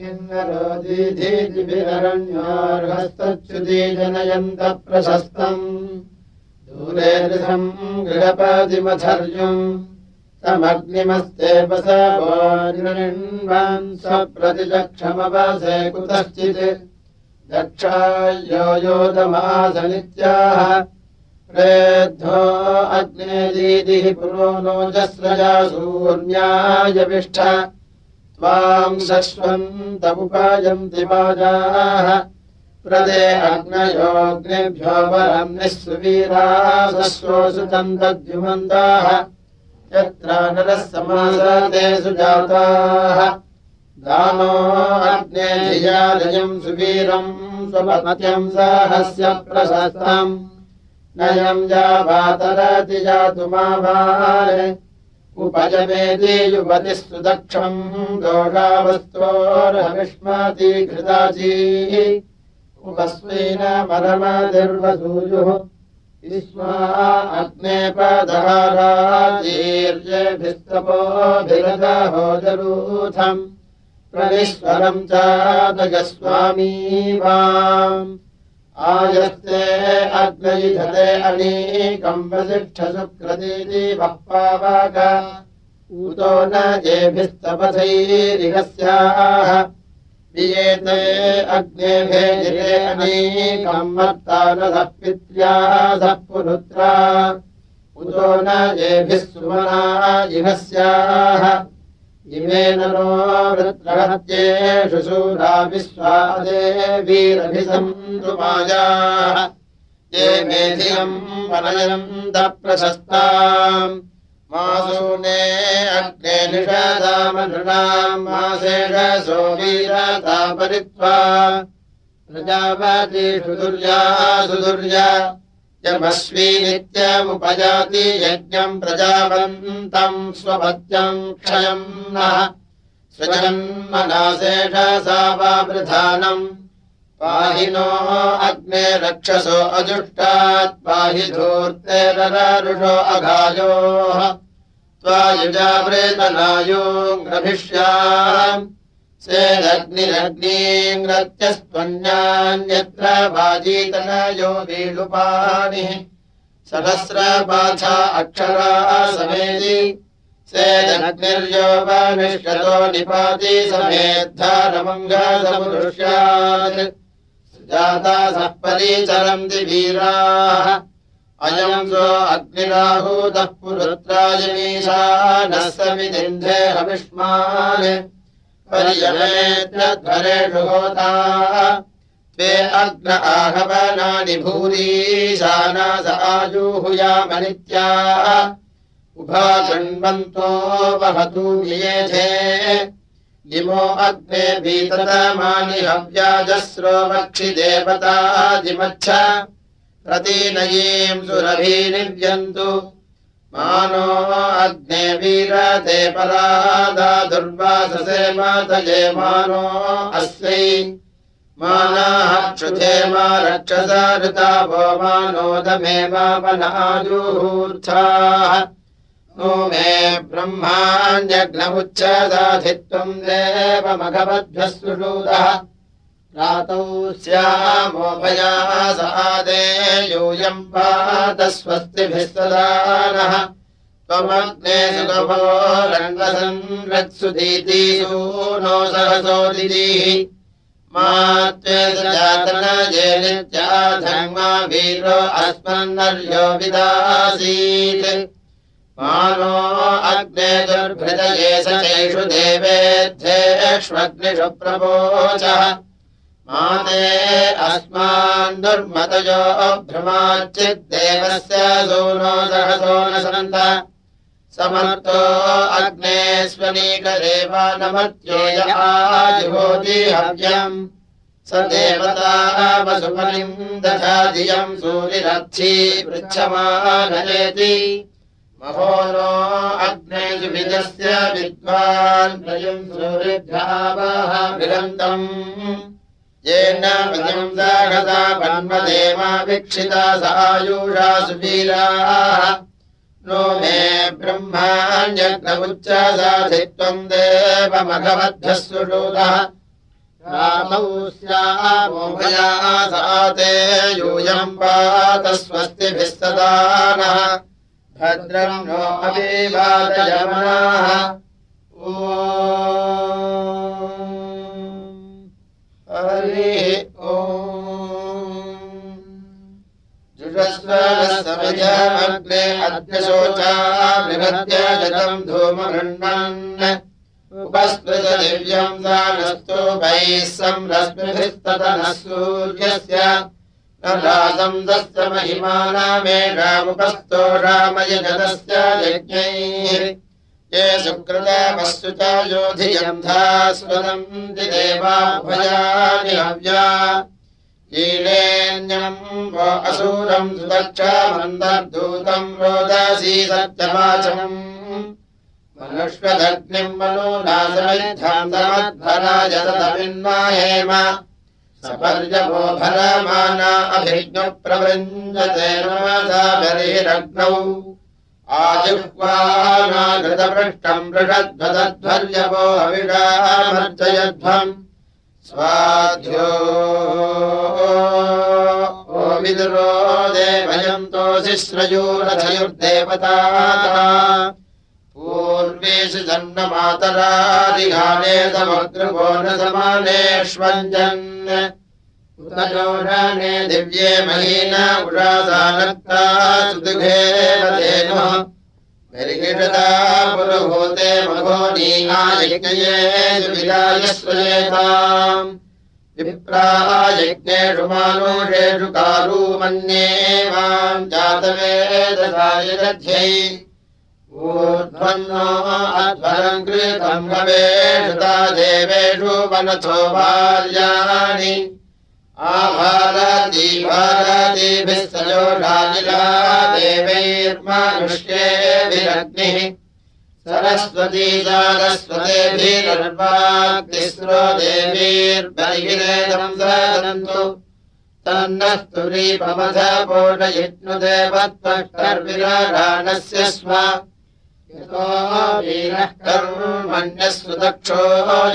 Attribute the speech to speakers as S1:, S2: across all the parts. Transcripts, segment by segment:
S1: किन्नरोदीधीतिभिररण्योर्हस्तच्युती जनयन्तः प्रशस्तम् गृहपादिमथर्युम् स्वप्रतिचक्षमवसे कुतश्चित् दक्षायो योदमासनित्याः प्रेद्धो अग्ने दीदिः पुरो नोजस्रजा शून्यायविष्ठ वाजाः। प्रदे अग्नयोऽग्नेभ्यो वरम् निःसुवीरासस्वोऽसु चन्दद्युमन्दाः यत्र नरः समासते सुजाताः। दानो अग्ने धियालयम् सुवीरम् स्वपत्यम् साहस्य प्रशस्तम्। नयम् जावातरति जातु मावारे उपजमेति युवतिः सुदक्षम् दोषावस्तोर्हविष्माति घृताची उपस्वेन परमदिर्वसूयुः विश्वा अग्नेपदहाराजीर्यभिस्तपोभिरदहोदरूथम् प्रविश्वरम् चादगस्वामी वाम् आयस्ते अग्नयुधते अनीकम् वसिष्ठसुक्रतीति वः पावक ऊतो न जेभिस्तपथैरिहस्याः। वियेते अग्ने भेजिरे अनीकम् मत्तानसः पित्र्यासः पुरुत्रा उतो न येभिः सुमना इहस्याः इमे नरो वृत्रहत्येषु शूरा विश्वादे वीरभिसन्तु मायाः ये मेधियम् वनयन्तः प्रशस्ताम् मासूने अग्ने निषदामनृणाम् मासेषसो वीरता परित्वा प्रजापतिषु दुर्या सुदुर्या यमस्वी नित्यमुपजाति यज्ञम् प्रजावन्तम् स्वपत्यम् क्षयम् नः। सृजन्मनाशेषसा वा वृधानम्। पाहि नो अग्ने रक्षसो अजुष्टात् पाहि धूर्तेररुषो अघायोः। त्वायुजावृतनायोङ्ग्रभिष्याम् सेदग्निरग्नीङ्ग्रत्यस्त्वन्यान्यत्र वाजीतनयो वीलुपाणिः सहस्रपाथा अक्षरा समेति सेदग्निर्यो वनिष्यतो निपाति समेद्धारमङ्गलपुरुष्यात् सुजाता सः परिचरन्ति वीराः। अयम् सो अग्निराहूतः पुरुत्रायमीशा नः समिदिन्धे हविष्मान् पर्यमेत्यध्वरेषु होता त्वे अग्न आहवनानि भूरीशाना स आजूहुयामनित्या। उभा शृण्वन्तो वहतु नियेधे निमो अग्ने हव्याजस्रो वक्षि देवतादिमच्छ प्रतीनयीम् सुरभीनिव्यन्तु। मानो अग्ने वीरते परादा दुर्वाससे मातये मानो अस्यै मानाः क्षुधे मा रक्षसा ऋता भो मानोदमे मापनाजूहूर्थाः नो मे ब्रह्माण्यग्नमुच्चदाधित्वम् देवमघवद्भ्यः सुषूदः रातौ स्यामोभयासादे यूयम् पात स्वस्तिभिः सदा नः त्वमग्ने सुगभो रङ्गसंरत्सुदीतीषु नो सहसोदिः मा त्वे जातन ये नित्याधर्मा वीरो अस्मन्नर्यो विदासीत्। मानो अग्ने दुर्भृतये सचेषु देवेद्धेष्वग्निषु प्रवोचः माते अस्मान् दुर्मतयो भ्रमाच्चिद्देवस्य सूनो सहसो न सन्त समर्थो अग्नेष्वनीकदेव नमत्योय आजुहोति हव्यम्। स देवता वसुमनिम् दधाधियम् सूरिरर्थी पृच्छमानयेति। महो नो अग्ने सुविदस्य विद्वान् सूरिभ्यावः विरन्तम्। येन पन्मदेवा वीक्षिता सायुषा सुवीराः नो मे ब्रह्माण्यग्नमुच्चसाधित्वम् देवमघवद्धः सुषूतः स्यामोभयासाते यूयम् पात स्वस्तिभिः सदा नः। भद्रम् नो अभिवादयमनाः। ओ जुषस्वरसमयमग्ने अद्य शोचा विभद्य जतम् धूमगृह्णन् उपस्पृत दिव्यम् दानस्तु वैः संरश्मिभिस्ततनः सूर्यस्य। न रासम् दस्य महिमानामेषामुपस्तो रामयजनस्य यज्ञैः। ये सुकृतमस्तु च योधियम् धास्वदम् देवाभयानि हव्या। लीलेऽन्यम् वो असूरम् सुदक्षामन्तर्दूतम् रोदसी सत्यवाचम् मनुष्वदग्निम् मनो नासमिद्धान्तमध्वराजतमिन्माहेम सपर्यभो भरमाना अभिज्ञप्रवृञ्जते बलिरग्नौ। आजिह्वानाघृतपृष्टम् वृषध्वदध्वर्यवो हविषामर्जयध्वम् स्वाध्यो विदुरो देवयन्तोऽसि श्रयोरथयुर्देवता पूर्वेषु जन्ममातरादिघाने समग्रभो न समानेष्वञ्जन् उतजोषाणे दिव्ये महीन उषासानक्ता सुदुघेवतेनो परिगिषता पुरुभूते मघोनीयज्ञये विरायस्वजेताम् विप्रायज्ञेषु मानुषेषु कारू मन्ये जातवेदसाय दध्यै ऊर्ध्वन्नो अध्वरम् कृतम् भवेषुता देवेषु वनथो बाल्यानि भारतीभिः सजोषानिला देवैर्मानुष्येभिरग्निः सरस्वती सारस्वतेभिरर्वाग्निस्रो देवीर्बर्हिरेदम् सदन्तु तन्नस्तुरीपमथ पोषयिष्णुदेवत्वष्टर्विराडानस्य स्म क्षो कर्मण्यस्वदक्षो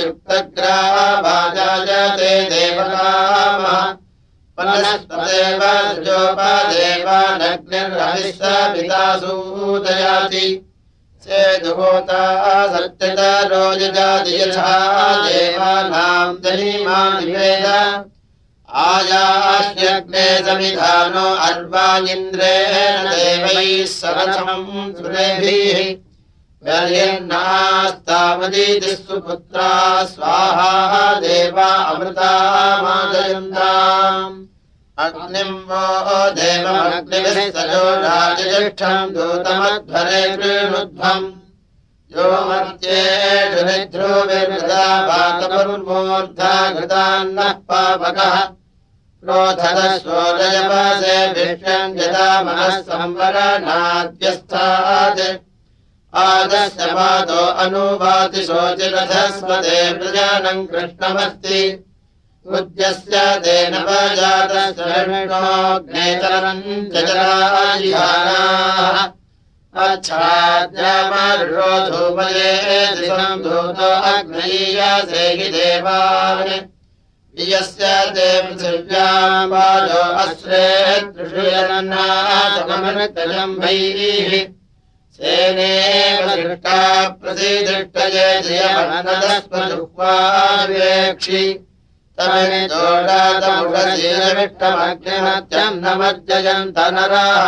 S1: युक्तग्रावाजायते देवतामः। पनस्पदेवोपदेवानग्निर्हविः स पितासूदयाति सेदुहोता सत्यतरोजजाति यथा देवानाम् दहीमानिवेद आयाश्यग्ने समिधानो देवैः सरथम् सुरेभिः। सुपुत्रा स्वाहा देवा अमृता मादयन्ताम् अग्निम् वो देवमग्निभिः सजो राजज्येष्ठम् दूतमध्वरे कृणुध्वम् यो मर्त्येषु निध्रुविर्मृदा वातमुर्मूर्धा घृतान्नः यदा मनः संवरणाद्यस्थात् आदश्चपादो अनुवाति शोचिरथस्मदे प्रजानम् कृष्णमस्ति। उद्यस्य तेन वजातश्रविणोऽग्नेतरम् चरायिहानाः दिशम् धूतो देवान्। यस्य ते पृथिव्याम् बालो अश्रे सेनेव दृष्टा प्रतिदृष्टये धियमनदस्वजुह्वावेक्षि तमिदोषातमुषशीलमिष्टमग्निमत्यम् न मज्जयन्त नराः।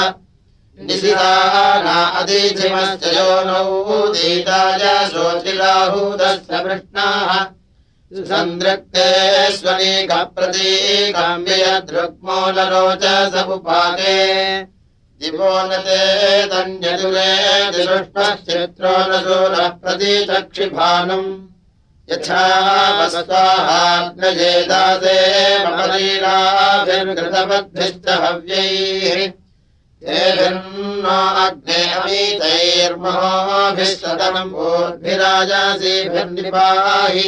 S1: निशिताना अदीधिमश्च योनौ दीताय शोचिलाहूदस्य कृष्णाः सन्दृक्ते स्वनीकप्रतीकाम्ययदृग्मो नरोच समुपाके दिवो न ते तन्यदुरे दिरुष्मश्चित्रो न वस्वाहाग्नजेदासे मम लीलाभिर्घृतपद्भिश्च हव्यैः सदनम् भूर्भिराजासीभिर्निपाहि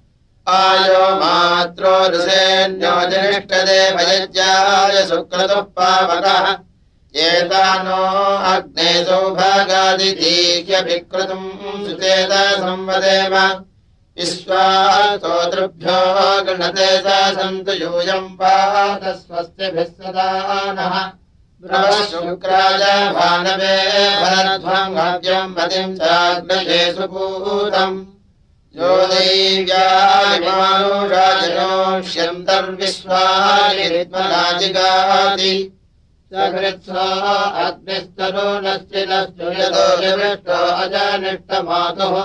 S1: आयो मात्रो ऋषेऽन्यो जनिष्ठदेवयज्ञाय सुक्रतुः पावकः एतानो अग्ने सौभागादितीह्यभिक्रतुम् सुचेत संवदेव। विश्वास्तोतृभ्यो स सन्तु यूयम् पात स्वस्तिभिः सदा नः। शुक्राय भानवे भरध्वम् भाव्यम् मतिम् चाग्नये सुपूतम् यो दैव्यानुषाजनोष्यन्तर्विश्वानि विद्मनाजिगाति सकृत्स्वा अग्निस्तरो नश्चिदस्तु यतो निवृष्टो अजानिष्टमातुः।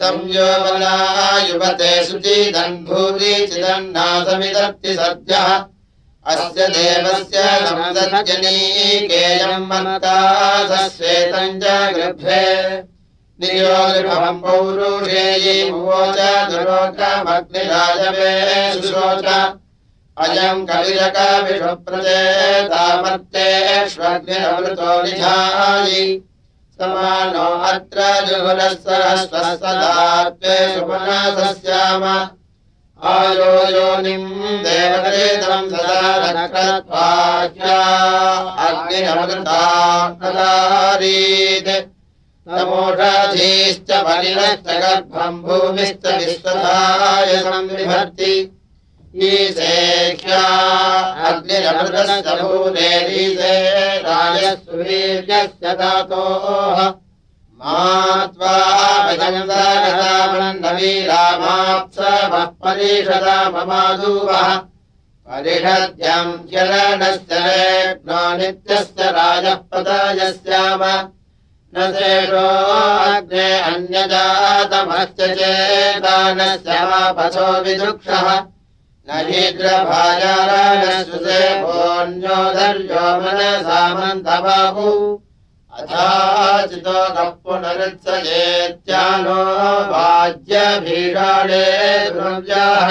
S1: संयोगलायुवते शुचिदन्भूरि चिदन्नासमिदर्ति सद्यः अस्य देवस्य सञ्जनीकेयम् मन्तासश्वेतम् च नियोगृभवम् पौरुषेयीमुवोच दुरोगमग्निराजवे शुशोच अयम् कविरकविषुप्रचेतामर्तेष्वग्निरमृतो निधायि। समानो अत्र जुहुरस्वरस्वसदात्वे सुमनसस्याम। आयो योनिम् देवकृतम् सदा नक्रत्वाख्या अग्निरमृतारीत् नमोषाधीश्च बलिनश्च गर्भम् भूमिश्च विश्वधाय संविभर्ति। ईशेख्या राजस्वीर्यस्य दातोः मात्वा भजन्दवीरामाप्सवः परिषदा ममादूवः परिषद्यम् चलनस्य रेग्नो नित्यस्य राजः पदायस्याम न शेषो अग्ने अन्यजातमश्च चेदानस्यापथो विदुक्षः। न हीद्रभाजाराणसुसे भोन्योधर्यो मनसामन्तबाहु अथाचितो कः वाज्यभीषाणे द्रव्याः।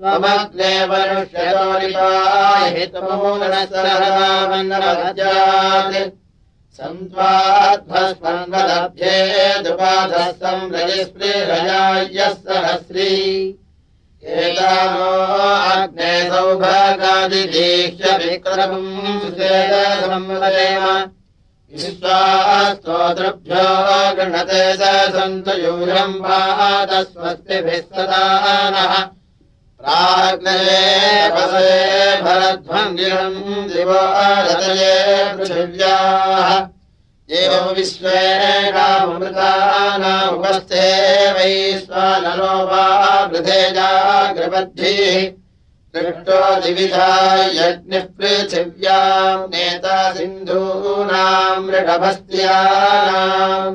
S1: त्वमग्ने मनुष्यतो निपाहितमूलसहरामन्नवज्यात् सन्त्वाध्वस्मन्वदभ्ये दुपाधः संरजिस्पृहयायः सहस्री एतानो अग्ने सौभागादिदीक्ष्य विक्रमम् सुचेतसंवदेम विश्वास्तोतृभ्यो गृणते सन्तु नः प्राग्नये वसे भरध्वङ्गिरम् दिवो रतये पृथिव्याः। एवम् विश्वेणामृतानामुपस्थे वैश्वानरो वा वृधे जाग्रबद्धिः दृष्टो दिविधा यज्ञः पृथिव्याम् नेता सिन्धूनाम् मृगभस्त्यानाम्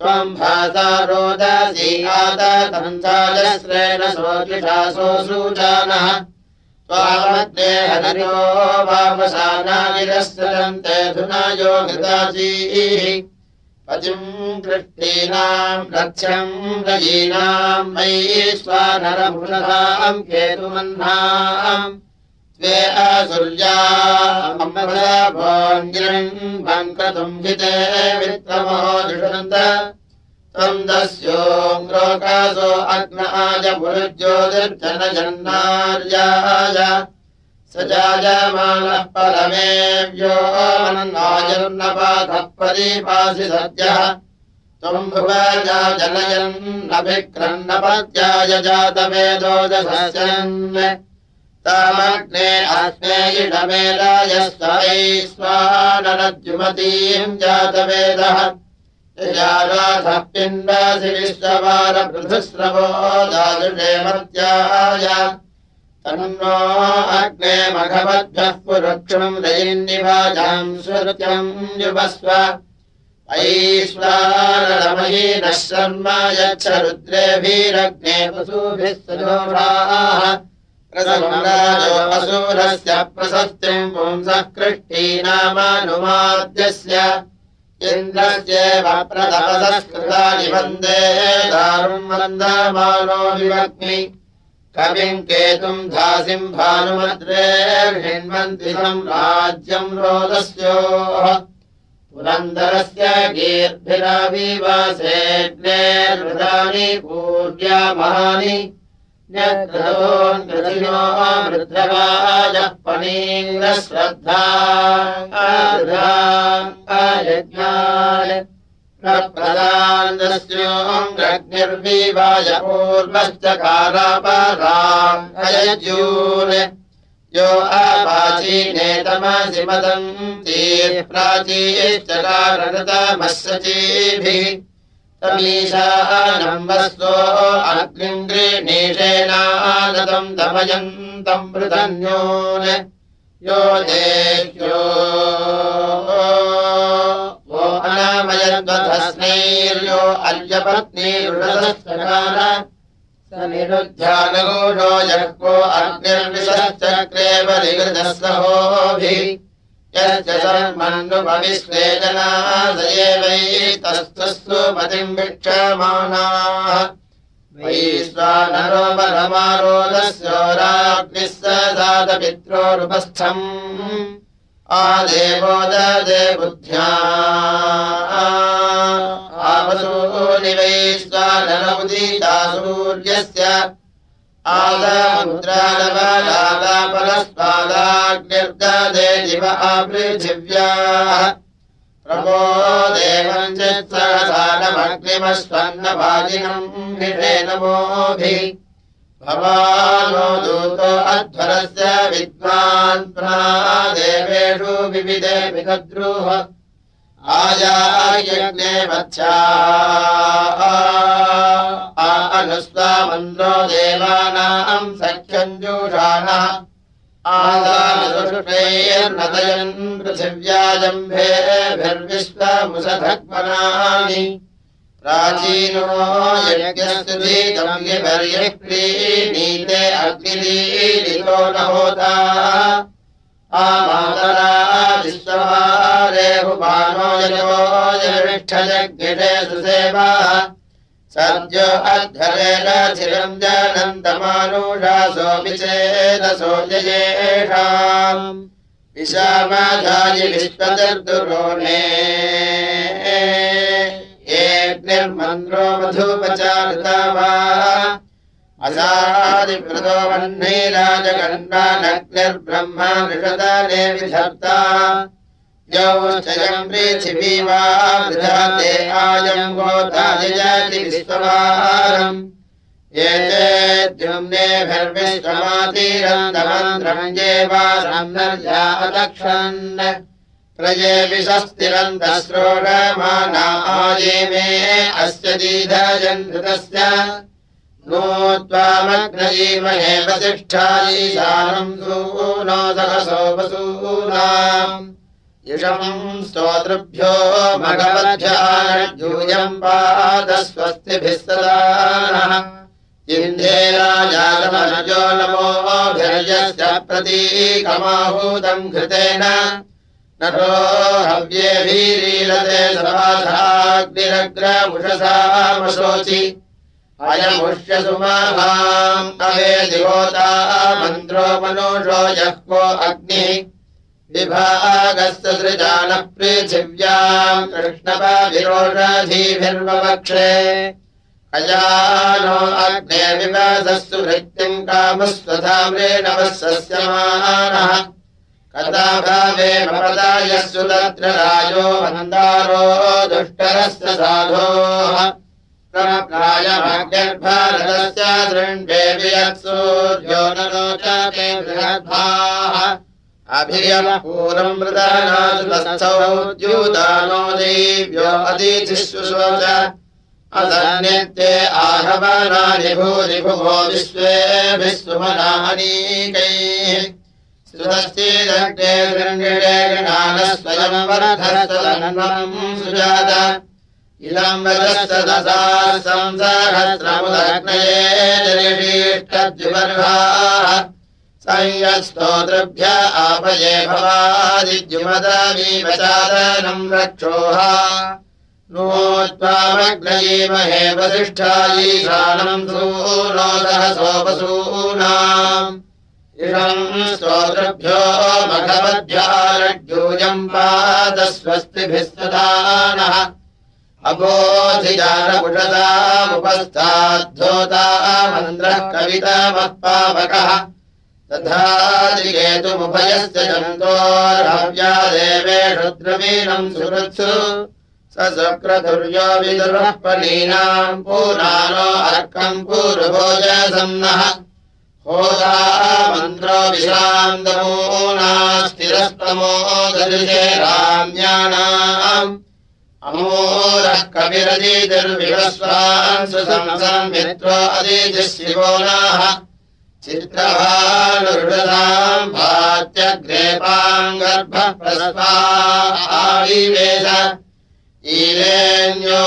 S1: त्वम् भासा रोदसी आदतन्ताजस्रेण सोऽजुषासोऽसूजानः त्वामग्ने हरियो वामसानागिरस्रन्ते धुना यो घृताजीः पतिम् कृष्टीनाम् रक्ष्यम् रयीनाम् मयि स्वानरमुनधाम् केतुमह्नाम् त्वे असुर्याम् क्रतुम् हिते वित्तमो दुषन्त त्वम् दस्योङ्ग्रोकासो अग्नाय पुरुज्योतिर्जनजन्नार्याय। स जायमानः परमेव्यो अनन्नायर्नपाधः परीपासि सद्यः। त्वम् भुवजा जनयन्नभिक्रन्नपत्याय जातवेदो दशन् तामग्ने अस्मे इडमेलाय स्वैश्वानरद्युमतीम् जातवेदः। यजाराधः पिण्डासि विश्ववारपृथुस्रवो दादुषे मर्त्याय। तन्नो अग्ने मघवद्भ्यः पुरुक्षम् दयिन्निभाजाम् स्वृत्यम् युवस्व। ऐश्वारमहीनः शर्म यच्छ रुद्रेभिरग्ने वसूभिः पुंसः कृष्टीनामानुमाद्यस्य इन्द्रस्येव प्रतपसस्कृतानि वन्दे दारुम् वन्दमानो विवग्नि कविम् केतुम् धासिम् भानुमद्रे हिन्वन्ति राज्यम् रोदस्योः। पुरन्दरस्य गीर्भिराविवासेऽग्नेर्मृतानि पूर्या महानि मृद्रवाजः पणीन्द्रश्रद्धा प्रदान्दस्योऽग्निर्विवाय पूर्वश्च कारापराम् अयजून् यो आपाचीनेतमसि मदन्ती प्राचीश्च कारणतमस्सचीभिः तमीशानम् वस्तो अग्निम् गृणीषेणागतम् दमयन्तम् पृथन्योन् यो देह्यो वो अनामयद्वधस्नैर्यो अल्यपत्नीरुषदस्कार स निरुध्यानघोषो यको अग्निर्विशश्चक्रे बलिगृतः सहोभिः मतिम् वीक्षमाणाः वैश्वानरो परमारोदस्योराग्निः स दातपित्रोरुपस्थम् आदेवो ददे बुद्ध्या आवसूनि वैश्वानरमुदीता सूर्यस्य आपृथिव्याः प्रभो देवम् चित्सहसानमग्निमस्वन्नवाजिनम् निषे नमोभिः भवानो दूतो अध्वरस्य विद्वान् देवेषु विविधे विगद्रुः आयायज्ञे वत्स्या अनुस्वामन्द्रो देवानाम् सख्यञ्जूषाणः। आदानुषैर्नदयन् पृथिव्याजम्भेभिर्विश्वमुसधग्मनानि प्राचीनो यज्ञस्तुधीतम्यपर्यः क्रीणीते न होता यजो यविष्ठजज्ञिषे सुसेवाः सद्यो चेदसो जयेषाम् विशामाधायि विश्वदर्दुरोणे येऽग्निर्मन्द्रो मधुपचारिता वा असादिप्रदो वह्नैराजगण्डानग्निर्ब्रह्मा नृषदाने विधर्ता यौश्चयम् पृथिवी वा वृधाते आयम् गोतादिजाति विश्ववारम् एते द्युम्नेभिर्विश्वमातीरन्दमन्त्रम् ये वा सम्नर्या अदक्षन्। प्रजे श्रोडमाना आये मे अस्य दीधजन्धृतस्य नो त्वामग्नजीमहे वसिष्ठायीशानम् सूनो सहसो वसूनाम्। इषम् स्तोतृभ्यो भगवद्भ्यायूयम् पादस्वस्तिभिः सदा इन्देराजातमनजो नमोभिर्यस्य प्रतीकमाहूतम् घृतेन। नरो हव्येभीरीलते सभाग्निरग्रमुषसामशोचि अवे दिवोता मन्त्रो मनुषो यः को अग्निः। विभागस्य सृजानः पृथिव्याम् कृष्णपाभिरोषधीभिर्ववक्षे अजानो अग्ने विवासस्तु भृत्तिम् कामस्वधाम्रेणवः सस्यमानः कथाभावे भवदायस्सु तत्र राजो मन्दारो दुष्टरस्य साधोः दृण्वेवि यत्सूर्यो न रोचते बृहद्भाः। अभियपूरम् मृदानासौ द्यूतानो देव्यो अतिथिषु शोच अदन्यत्ये आहवनानि भूरि भुवो विश्वेभिः सुमनानीकैः सुतश्चेदग्ने गृङ्गिणे गणानस्वयमवरधरसलनम् सुजात इलम्बरस्तदसा संसहस्रमुदग्नये जलिषीष्टद्युबर्हाः संयस्तोतृभ्य आपये भवादिद्युमदवीवचादनम् रक्षोहा नो त्वामग्नयीमहे वसिष्ठायीशानम् सूरोदहसोपसूनाम् इषम् स्तोतृभ्यो पादस्वस्तिभिः मन्द्रः कवितामत्पावकः तथा दिगेतुमुभयस्य जन्तोरव्या देवेषु द्रवीणम् सुहृत्सु। स शुक्रधुर्यो विदुरः पलीनाम् पूरानो अर्कम् पूर्वभोजसन्नः होदा मन्त्रो विश्रान्तमो स्थिरस्तमो दर्शे राम्याणाम् अमोरः कविरजीतिर्विवस्वान् सुसंसम् मित्रो अदीतिः शिवो नाः चित्रभानुहृदाम् भात्यग्रेपाङ्गर्भः प्रस्वाविवेश ईलेन्यो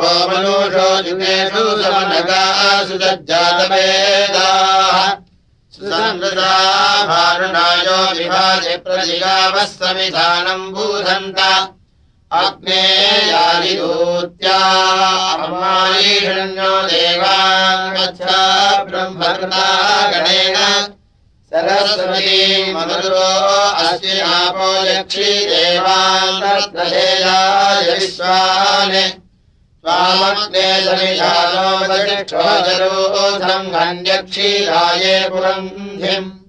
S1: भो मनुषो जुगेषु समनगासु सज्जातवेदाः सुसंवृताभारुणायो विभाजे प्रतिगावः समिधानम् बूधन्त देवाङ्गच्छा ब्रह्मकृता गणेन। सरस्वती मधुरो अस्ति आपो यक्षी देवान्तर्दधेयाय विश्वान्। स्वामग्ने हन्यक्षीराये पुरन्धिम्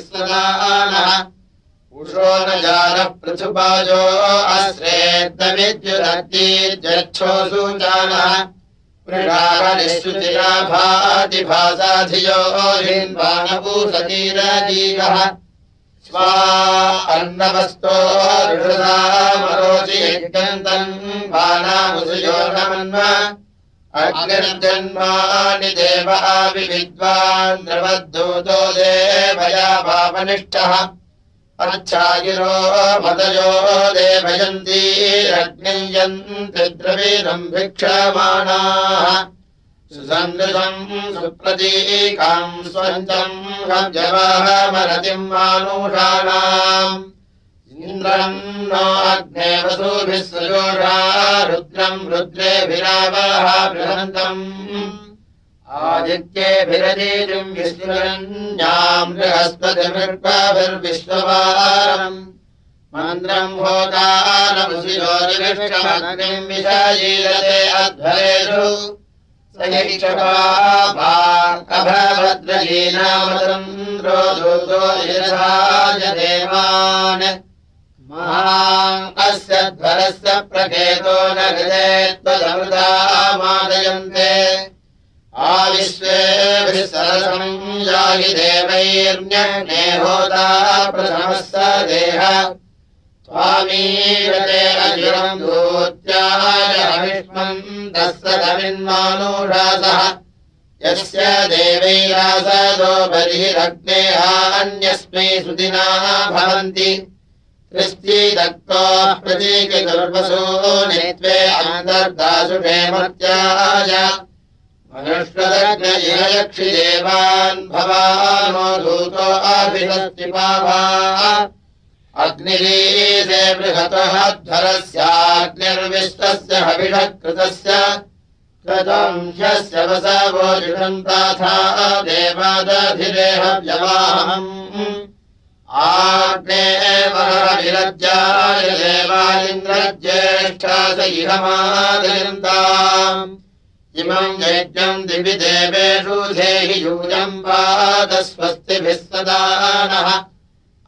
S1: सदानः उषो न जानः पृथुपाजो अश्रेद्दविद्युदग्नीर्जच्छोऽसु जानः मृषावनिश्रुतिरा भाति भासाधियो हिन्वानपूसतीरजीवः। स्वा अन्नवस्तो ऋषदामरोचि यज्ञन्तम् बाणामुसुयो नमन्व अग्निर्जन्मानि देव आविविद्वान् द्रवद्धूतो देवया पापनिष्ठः अच्छागिरो मदयो देवयन्तीरग्नियन्ति द्रवीरम् भिक्षमाणाः। सुसन्दृतम् सुप्रतीकाम् स्वन्तम् हव्यवाहमरतिम् मानुषाणाम् इन्द्रम् नो अग्ने वसूभिः सुजोषा रुद्रम् रुद्रेभिरावः बृहन्तम् आदित्येभिरजीतिम् विष्णुरन्याम् बृहस्पतिर्विश्ववारम् मन्द्रम् दूतो यथाय देवान् अस्य ध्वरस्य प्रकेतो न हृदे त्वदमृता मादयन्ते। आविश्वेभिः सरसम् याहि देवैर्ण्यग्ने होता प्रथमः स देह। स्वामीरते अजिरम् दूत्याय अविष्मन्तः सदमिन्मानुषासः यस्य देवैरासदो बर्हिरग्नेहान्यस्मै सुदिनाः भवन्ति कृस्तीदत्तोः प्रतीकगर्भसो नेत्वे अन्तर्दासुषे मर्त्याय। मनुष्वदग्नयक्षि देवान् भवानो दूतो अभिदस्तिपाभा अग्निरीसे बृहतः ध्वरस्याग्निर्विश्वस्य हविषकृतस्य जुषन्ताथा देवादधिरेहव्यवाहम् आग्ने वरविरज्याय देवालिन्द्रज्येष्ठा स इहमादयन्ताम् इमम् यज्ञम् दिवि देवेषु धेहि यूयम् पादस्वस्तिभिः सदा नः।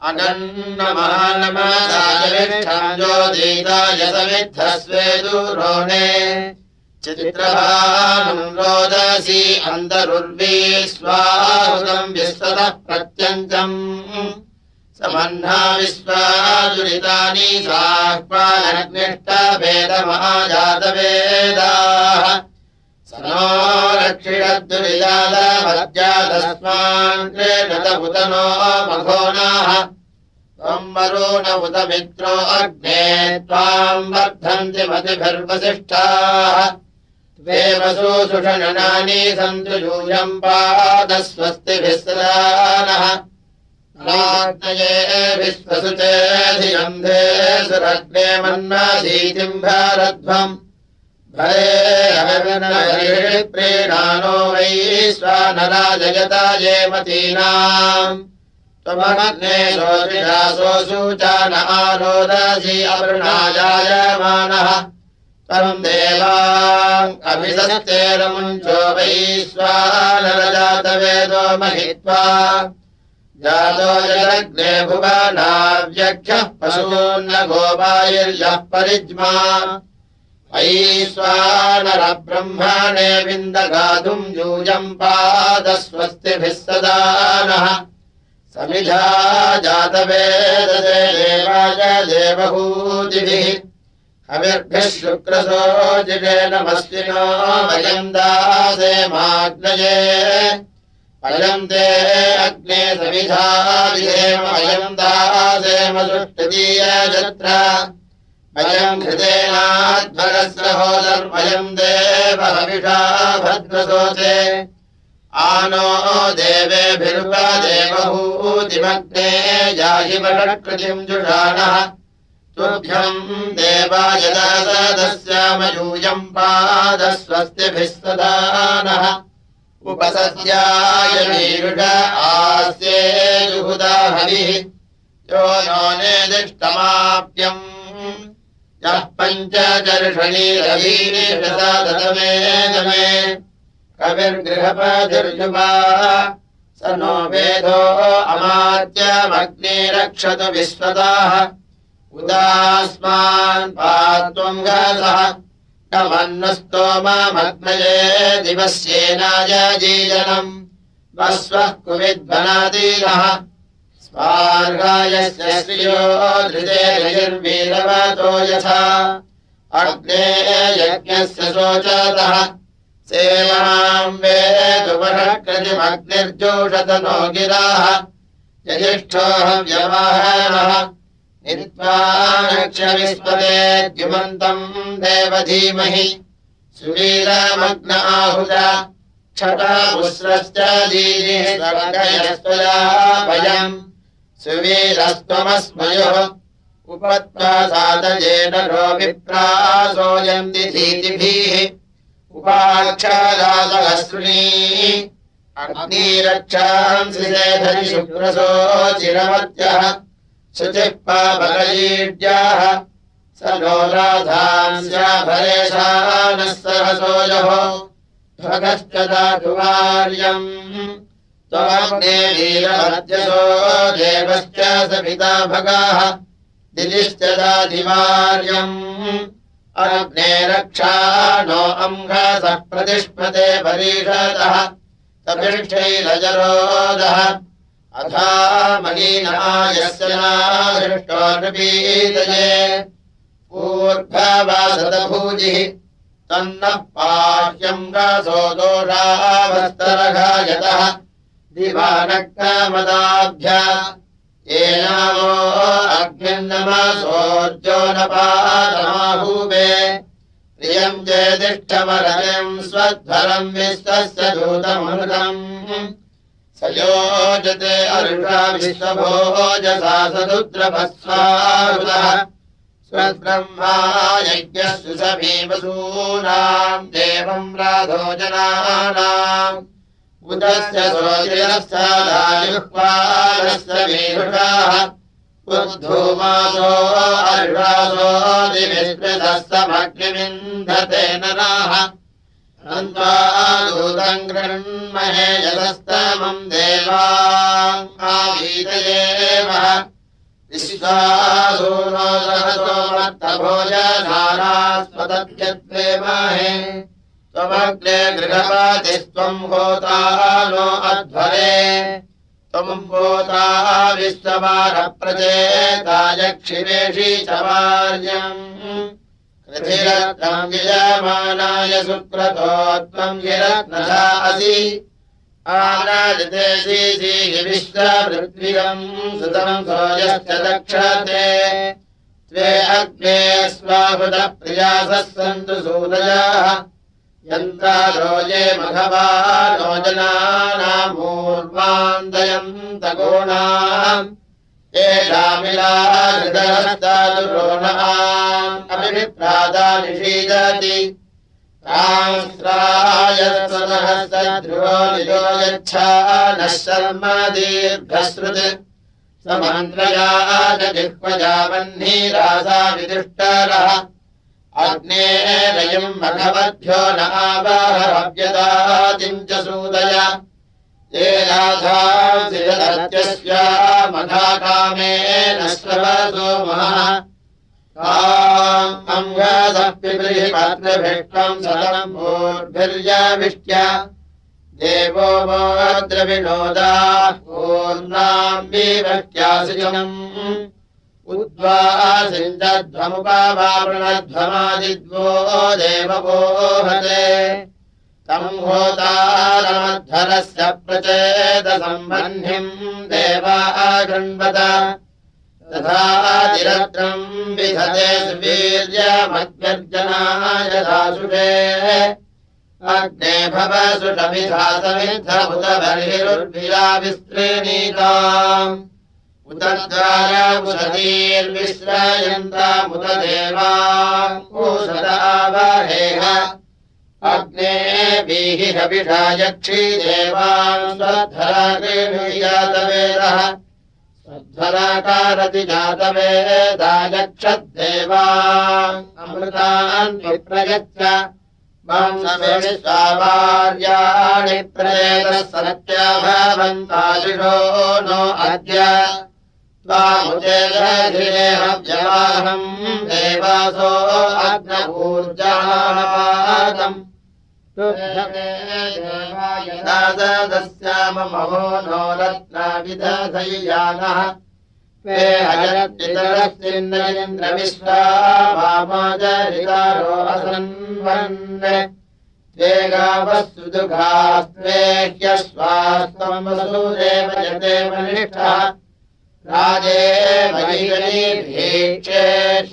S1: अगन्नमानमसायविष्ठाञ्जोदीताय समिद्धस्वेदुरोणे चित्रभानम् रोदसी अन्तरुर्वी स्वाहुतम् विस्ततः प्रत्यञ्चम् समह्ना विश्वादुरितानि साह्वानग्निष्टभेदमहाजातवेदाः स नो रक्षिणद्दुरिजातमद्यादस्मान् क्रीडतमुदनो मघोनाः त्वम् वरुण उत मित्रो अग्ने त्वाम् वर्धन्ति मतिभिर्वसिष्ठाः। त्वेवसु सुषणनानि सन्तु यूयम् पादस्वस्तिभिः सदानः विश्वसुचेऽधिगन्धे सुरग्ने मन्नाधीतिम् भारध्वम्। भरे प्रीणानो वै स्वानराजयता ये मतीनाम्। त्वमग्ने शोचिरासोऽसूचान आरोदसि अवृणाजायमानः त्वम् देवाम् अभिसस्तेरमुञ्चो वै स्वानरजातवेदो महित्वा जातो जलग्ने भुवनाव्यक्षः पशून्न गोपायर्यः परिज्मा। ऐश्वानरब्रह्मणे विन्दगातुम् यूयम् पादस्वस्तिभिः सदा नः। समिधा जातवेदते देवाय देवहूतिभिः हविर्भिः शुक्रसोजिरे नमस्विनो वयम् दासेमाग्नये अयम् ते अग्ने अयम् दासेम सुष्टदीयजत्र अयम् हृदेनाध्वरस्रहोदर्वयम् देवहविषा भद्रसोचे। आनो देवेभिर्वदेवहूतिमग्ने याहिवषकृतिम् जुषाणः। तुभ्यम् देवाय दासदस्यामयूयम् पादस्वस्तिभिः सदा नः उपसस्याय वीरुष आस्ये जुहुदा हविः यो नो नेदिष्टमाप्यम्। यः पञ्चचर्षणी रवीनिषदमे दमे। कविर्गृहपतिर्युवा स नो वेदो अमात्यमग्ने रक्षतु विश्वदाः। उदास्मान् पात्वम् गसः कमन्नस्तोमग्नये दिवस्येनाय जीजनम्। वस्वः कुविद्वनादीनः। स्वार्गायस्य श्रियो धृतेर्वीरवतो यथा। अग्ने यज्ञस्य शोचतः। सेवाम् वेदुवरकृतिमग्निर्जोषत नो गिराः यजिष्ठोऽहम् व्यवहारः नित्वा रक्षविस्पदे द्युमन्तम् देवधीमहि। सुवीरमग्न आहुत क्षटापुस्रश्च दीर्घयस्त्वया भयम्। सुवीरस्त्वमस्मयोः उपत्वा सादयेन नो विप्रासोऽयम् दिधीतिभिः उपाक्षरासहस्रुणी अग्निरक्षाम् श्रीधरि शुक्रसो चिरमत्यः शुचिः पापलयीड्याः स नो राधांस्याभरेशानः सहसोजः भगश्च वीरमध्यसो देवश्च सपिता भगाः। दिदिश्च दादिवार्यम् अग्ने रक्षा नो अङ्घसः प्रतिष्पते परीषदः सपिष्ठैरजरोदः अथा मनीनायस्य नादृष्टो नृपीतये ऊर्ध्ववासदभूजिः तन्नः पाह्यम् पादमाहूवे प्रियम् चेदिष्ठमरजम् स्वध्वरम् विश्वस्य दूतमृतम् स योजते अरुषा विश्वभोजसा स भीमसूनाम् देवम् राधो जनानाम्। उदस्य सोजिरस्थायुह्वानस्य वीरुषाः। उद्धूमासो अर्षासो दिविस्मृतः समग्निविन्दते नराः अन्तम् गृह्महे यदस्तमम् देवावीतयेव विश्वासूनो सहतो मत्तभोजनारास्मदभ्यद्वेमहे त्वमग्ने गृहपातिस्त्वम् होता नो अध्वरे। त्वम्भूता विश्वमारप्रचेता यक्षिरेषि च वार्यम् रथिरत्नम् यजमानाय सुक्रतो त्वम् गिरत्नथा असि विश्वपृथ्व्यम् सुतम् सोऽयश्च दक्षते। त्वे अग्ने स्वाहुतप्रियासः सन्तु सूदयाः। यन्तारो ये मघवा नो जनानामूर्वान्दयन्त गोणाम् नः शर्म दीर्घश्रुत्। समन्त्रया जिह्वजा वह्निरासा विदुष्टरः। अग्नेरयम् मघवद्भ्यो न आवाहव्यदातिम् च सूदय। ये राधास्य मघाकामेन श्रवसो महा सदम् भूर्भिर्याविष्ट्य देवो मोद्रविनोदा पूर्णाम् विभक्त्यासिजनम् उद्वासिञ्जध्वमुपावावृणध्वमादिद्वो देववोहते तम् होतारमध्वरस्य प्रचेदसम्बह्निम् देवा गृह्णवत तथातिरत्रम् विधते सुवीर्यमद्यर्जनाय दासुषे अग्ने भव सुषमिधातमिद्धमुत बर्हिरुर्भिया विस्तृणीताम् उत द्वारमुदीर्विश्रयन्तामुत देवा ऊषदावहेह अग्ने स्वधरा गृह्णीयातवेदः स्वध्वराकारति जातवेदा यक्षद्देवा अमृतान् वंशविश्वार्याणि प्रेतः सत्या भवन्तादिशो नो अद्य। त्वामुदेहव्यवाहम् देवासो अग्नपूर्जापादम् यदादस्याम महो नो रत्नाविदधय्यानः ते गावः सुदुघास्त्वे ह्यस्वास्त्वम् वसूदेव यते वनिष्ठः राजे वैगणीभीक्षे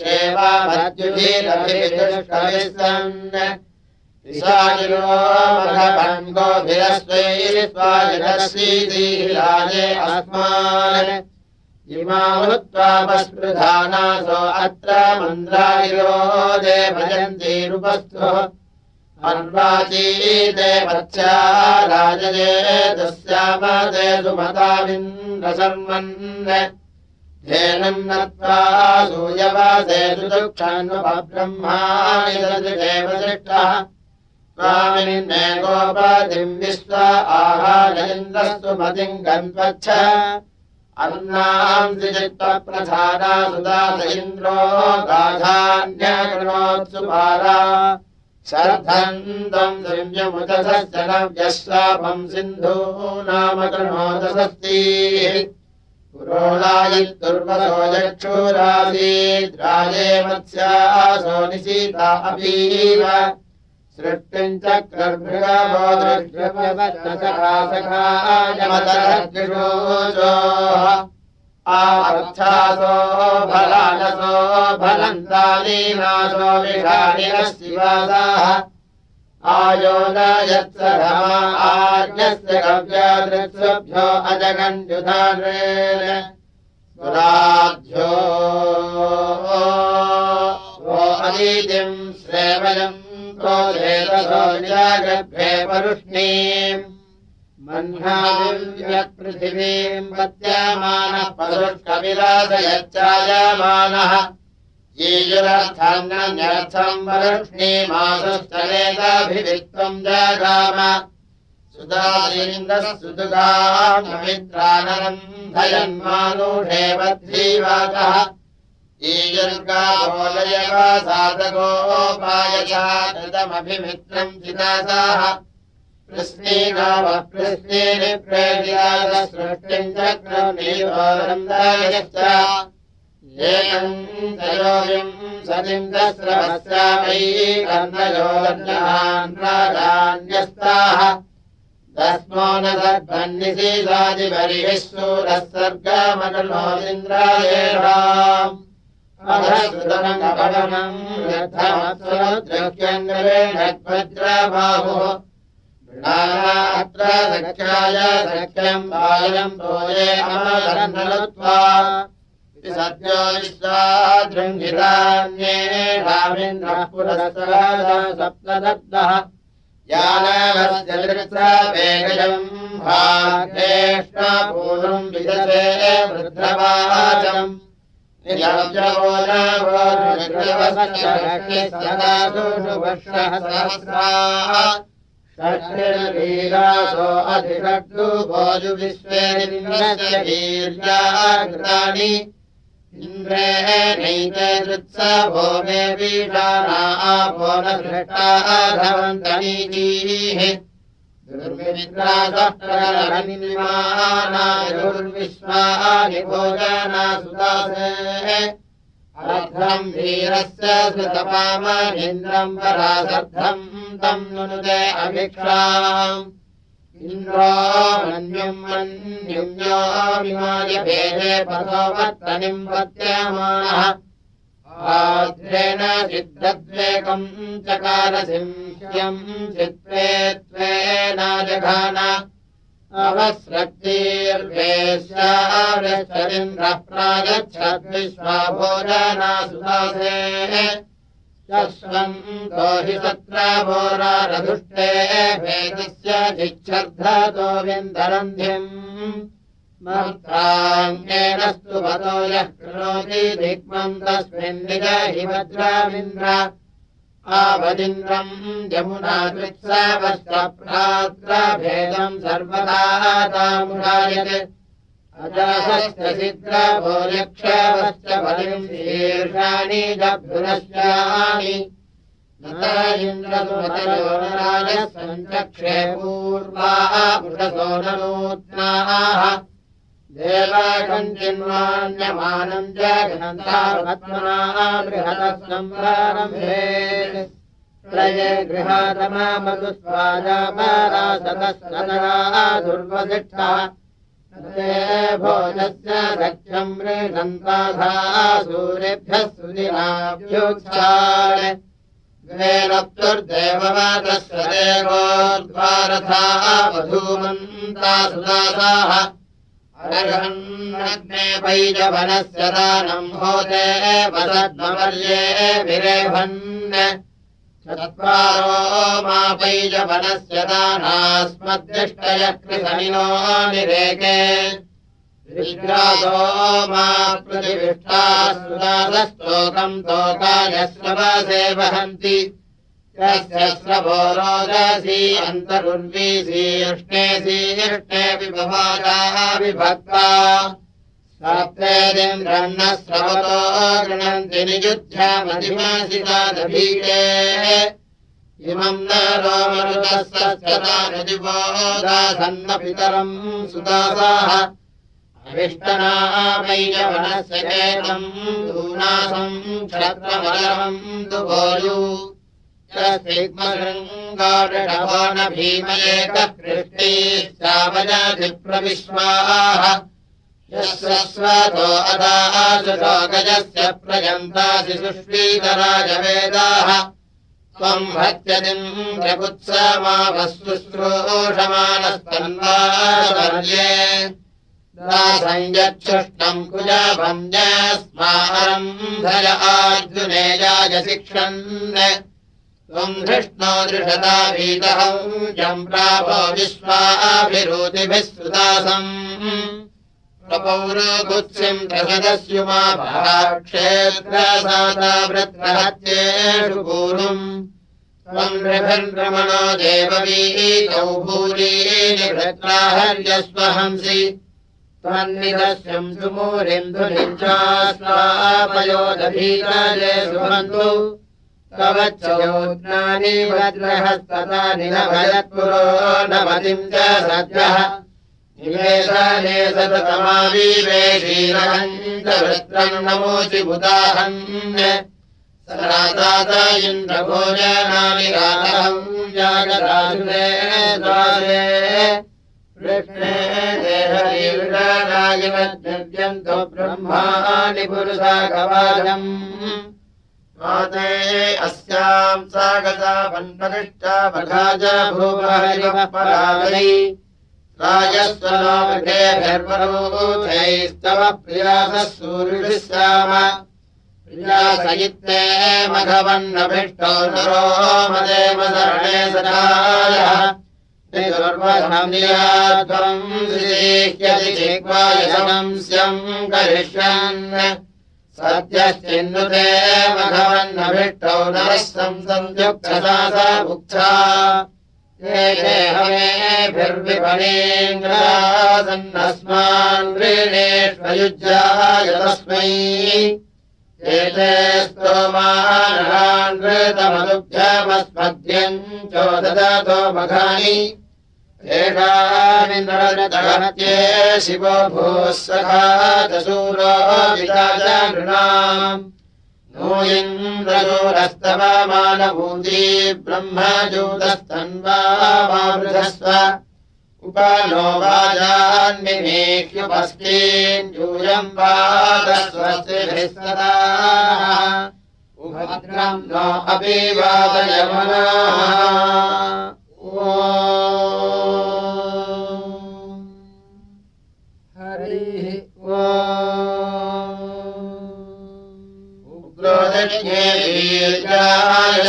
S1: सेवामद्युभिरभिदुष्कविसन् विशालिनो मघभङ्गोभिरस्वैर्वायनसीति राजे अस्मान् इमामुत्वापस्पृधानासो अत्र मन्द्रागिरो देवयन्तीरुपस्थो अन्वाचीते वत्स्या राजये तस्यामदे सुमताविन्द्रशर्मन् धेनम् नत्वा सूयवासे सुदुक्षान्वब्रह्माणि देव दृष्टः स्वामिन्ने गोपतिम् विश्व आहारयन्द्रस्तु मतिम् गन्त्वच्छ अन्नाम् त्रिचित्तप्रधाना सुदास इन्द्रो शर्धन्तम् दिव्यमुदसश्च नव्यश्वापम् सिन्धू नाम कृणोदसस्तीः पुरोणायित्तुर्वसो यक्षुरासीद्राजे मत्स्यासो निशीता अपीव सृष्टिम् चक्रर्भृगवो दृष्टव्यवत्तसखासखायमतरद्विषोजोः आर्थासो फलानसो फलन्तालीनासो विषाणिनः शिवादाः आयो न सुराध्यो वो अनीतिम् श्रेवयम् पद्यमानः परुष्कविलासयच्चायमानः येयुरर्थान्यर्थम् वरुष्णीमासुस्तलेताभिवित्वम् जगाम सुदासीन्दः सुदुगामित्रानरन्धयन्मानुषे बद्धीवातः कृष्णीनि प्रेरियादसृष्टिम् चक्रमीवानन्दायश्च एकम् तयोगिम् सतिम् दस्रवस्यामै कन्दयोर्जहान् राजान्यस्ताः तस्मो न सर्वन्निषीदादिबलिः सूरः सर्गमनुलोदिन्द्रायेषाम् अधश्रुतमङ्गपवनम् यथात्सद्रक्यङ्गवेणद्वज्रबाहुः अत्र सख्याय सख्यम् बालम् भोजे अमदन्नलत्वा सद्यो विश्वा दृङ्गितान्ये रामेन्द्रः पुरस्सः सप्तदत्तः यानवस्य भाग्येष्पूर्वम् विदते वृद्धवाचम् षष्ठीरासो अधिषड्डु भोजु विश्वेन्द्रस्य वीर्यानि इन्द्रे नैते दृत्सभो मे वीषाना आपो न धृष्टाः धवन्तनीजीः भोजना सुदासे अर्धम् वीरस्य सुतपामनिन्द्रम् परासर्धम् तम् नुनुदे अभिक्षाम्। इन्द्रो मन्युम् मन्युम्यो विमाय भेदे पथोपत्तनिम् पत्यमानः आद्रेण सिद्धद्वेकम् चकारसिंह्यम् चित्रे त्वेनाजघान अवस्रक्तिर्वेश्यारिन्द्रः प्रागच्छद्विश्वा भोजना सुदासे शश्वन्तो हि तत्र भोरारधुष्टे भेदस्य जिच्छर्धतो विन्दरन्ध्यम् मत्राङ्गेनस्तु वदो यः कृणोति दिग्मम् तस्मिन् निज हि वज्रामिन्द्र आवदिन्द्रम् सर्वदा शीर्षाणि जभ्युरश्यानि नता इन्द्रसुमतयोनराजः सञ्चक्षे पूर्वाः पुरसो नूत्नाः प्रये गृहातमामधुस्वाजापरासतः दुर्वसिष्ठः भोजस्य रक्षम् मृगन्ताधा सूर्येभ्यः सुदिनाभ्योत्सारे द्वेरप्तुर्देववादस्य देवोर्द्वारथाः वधूमन्ता सुदासाः अरघन्नग्ने पैजवनस्य दानम् होते वसद्मवर्ये विरेभन् चत्वारो मा पैजवनस्य दानास्मद्दिष्टयः कृशनिनो निरेके। विश्रासो मा प्रतिविष्टाः सुदासस्तोकम् तोकायस्रवसे वहन्ति स्रवो रोदसी अन्तरुर्वीसी उष्णेऽसीष्णेऽपि बभाजाः विभक्ता। साप्तेदिन्द्रन्नः स्रवतो गृणन्ति नियुध्यामधिमासितादभीके इमम् न सत्यतानुदिवो दासन्नपितरम् सुदासाः। अविष्टनामैयवनस्य केतम् दूनासम् क्षत्रमलमम् दुभोजु सिग्मशृङ्गाडभो न भीमयेककृष्टिश्चावजाधिप्रविश्वाः यस्य स्वतो अदाशोगजस्य प्रयन्तासि सुष्वीतराजवेदाः त्वम् हत्यदिम् प्रकुत्समावस्तुश्रूषमानस्तन्वार्ये सञ्जच्छुष्टम् कुजाभञ्जस्मारम् धय आर्जुनेयाय शिक्षन्। त्वम् धृष्णो दृशता भीतः जम् प्रापो क्षेत्रसाता वृत्रहत्येषु पूर्वम् त्वम् नृभिर्भ्रमणो देववीतौ भूरीनि वृत्राहर्यस्वहंसि त्वन्निदस्यम् सुमूरिन्दुनिञ्चास्वापयोदभीतले सुहन्तु कवच्चयोज्ञानि वज्रहस्ततानि न भयत्पुरो न मतिम् च सद्यः। निवेशने सततमाविवेशीरहम् च नमोचि बुदाहन् सरातात इन्द्रभोजनानि रातहम् जागराजुरे द्वारे। कृष्णे देहरीविडानागिमद्यन्तो ब्रह्माणि पुरुषागवाजम् माते अस्याम् परावै राजस्वलोकेभिर्वरोधैस्तव प्रियासः सूर्यभिः स्याम प्रियासयित्ते मघवन्नभिष्टो नरो मदेव सदायः। त्वम् करिष्यन् सद्यश्चिन्नुते मघवन्नभिष्टौ नरः संसन्त्युक्तसा स भुक्था ेभिर्विपणेन्द्रासन्नस्मान् व्रीणेष्वयुज्याय तस्मै एते स्तोमानृतमदुभ्यमस्मद्यम् चोदतो मघानि शिवो भूः सखा चूरो नृणाम् नो इन्द्रजोरस्तवमानभूती ब्रह्मजूतस्तन्वावृधस्व उपनो वाजान्निमेह्युपस्तीन् यूयम् वादस्वस्तिभिः सदा उभद्रम् नो अपि वादयमना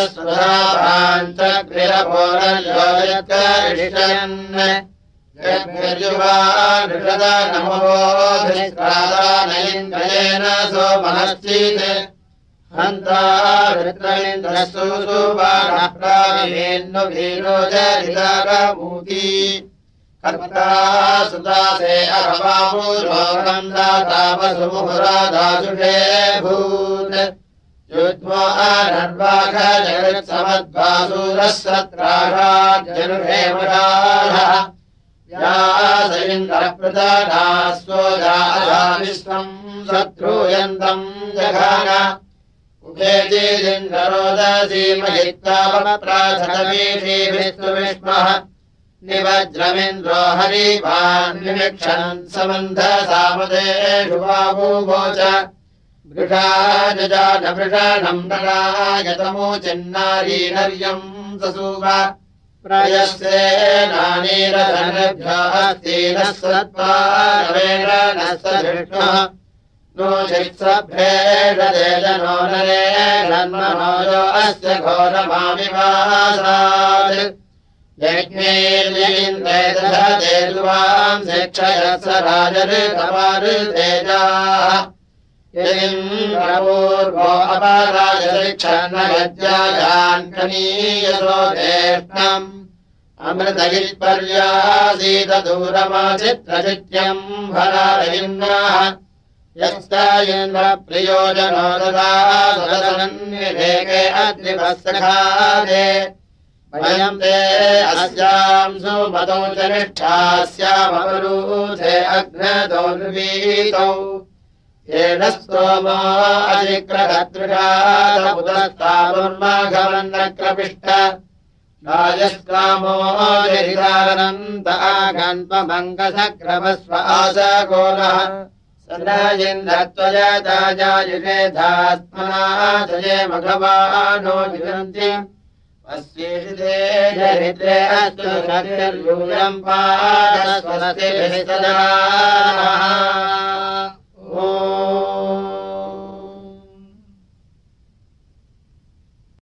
S1: ीर्याय सुधाभान्तग्रहपोरयोयत्करिष्यन् यद्भिर्युवानृषद नमोभिस्रादानयेन्द्रयेन सोमहश्चित् हन्ता वृत्रमिन्द्रस्तु सुबाणः प्राविवेन्नुभिरोजरिदागमूति कर्ता सुदासे अहवामुरोगम् दातावसुमुहुरादासुषे भूत् इन्द्रप्रदानास्वोजा विश्वम् शत्रूयन्तम् जघान। उभेतिरिन्द्रोदसीमहित्तावप्राथमीषीभिस्तुविष्मः निवज्रमिन्द्रो हरिवान् सम्बन्धसामदेषु बाबूवोच वृषाजजानवृषणम् नरायतमोचिन्नारी नर्यम् ससूव प्रयस्तेनानीरधनभ्यः सत्त्वारवेण न सृष्णः नो चित्सभ्येषदेजनो नरे जन्मनोजो अस्य घोरमाविवासात्। यज्ञेन्द्रेदधते दुवाम् शिक्षय स राजऋतमारुतेजाः यदिन्द्रपूर्वो अपराजशिक्षणयज्ञायान्कनीयसो ज्येष्ठम् अमृतगिरिपर्यासीतदूरमाचित्रचित्यम् भरारयिम्नाः यस्तायेन्द्रप्रियोजनो सुरसनन्विवेके अद्रिवत्सखादे वयम् ते अस्याम् सुमतौ च निष्ठास्यामवरूथे अग्नदौ निर्वीतौ येन स्तोमो अधिक्रहतृषादपुतस्तामुर्माघवन्नक्रपिष्ट राजस्कामो जरिदानन्त आघन्त्वमङ्गसक्रमस्व आशगोलः। सदायिन्द्रत्वजताजायुषे धात्मना जये मघवानो जिगन्ति अस्येषिते जरित्रे अस्तु शक्तिर्यूयम् पादस्वस्तिभिः सदा Oh.